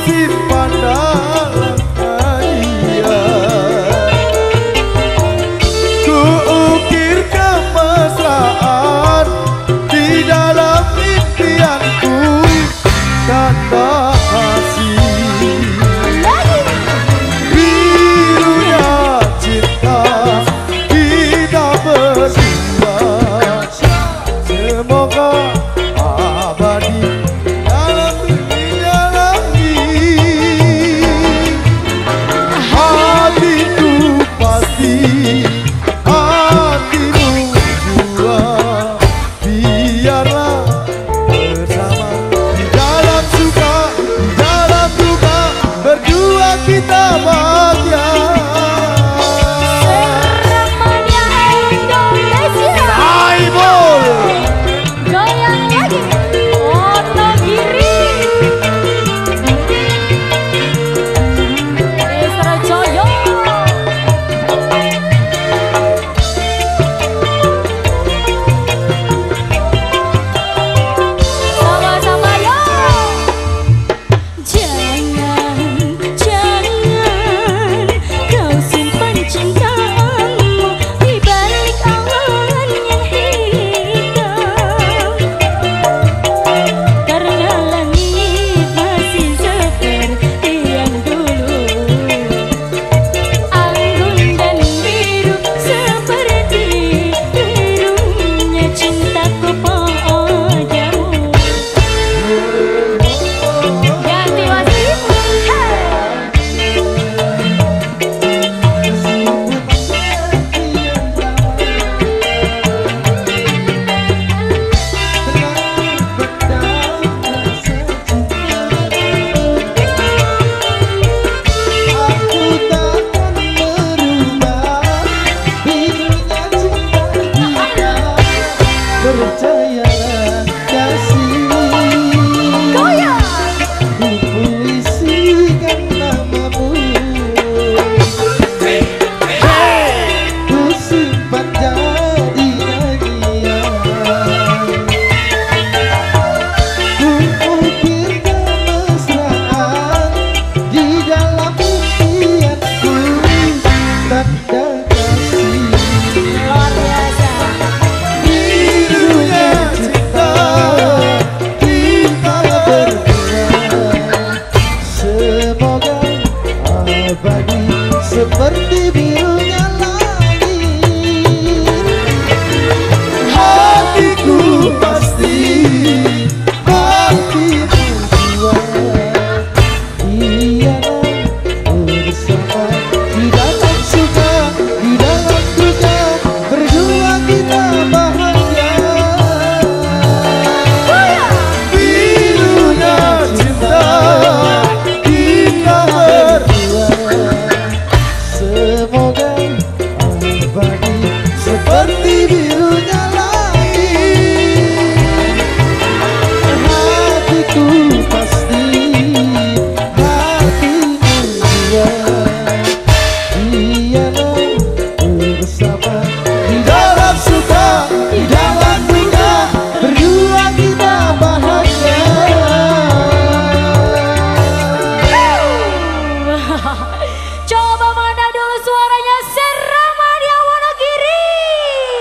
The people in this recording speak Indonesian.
nasib pandai পিতা seperti birunya.